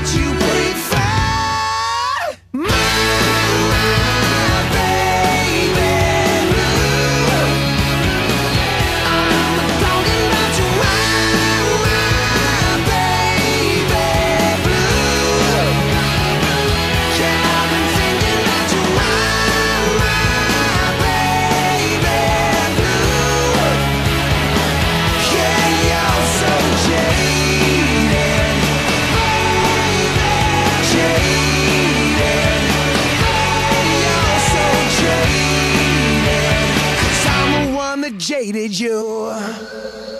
you jaded you.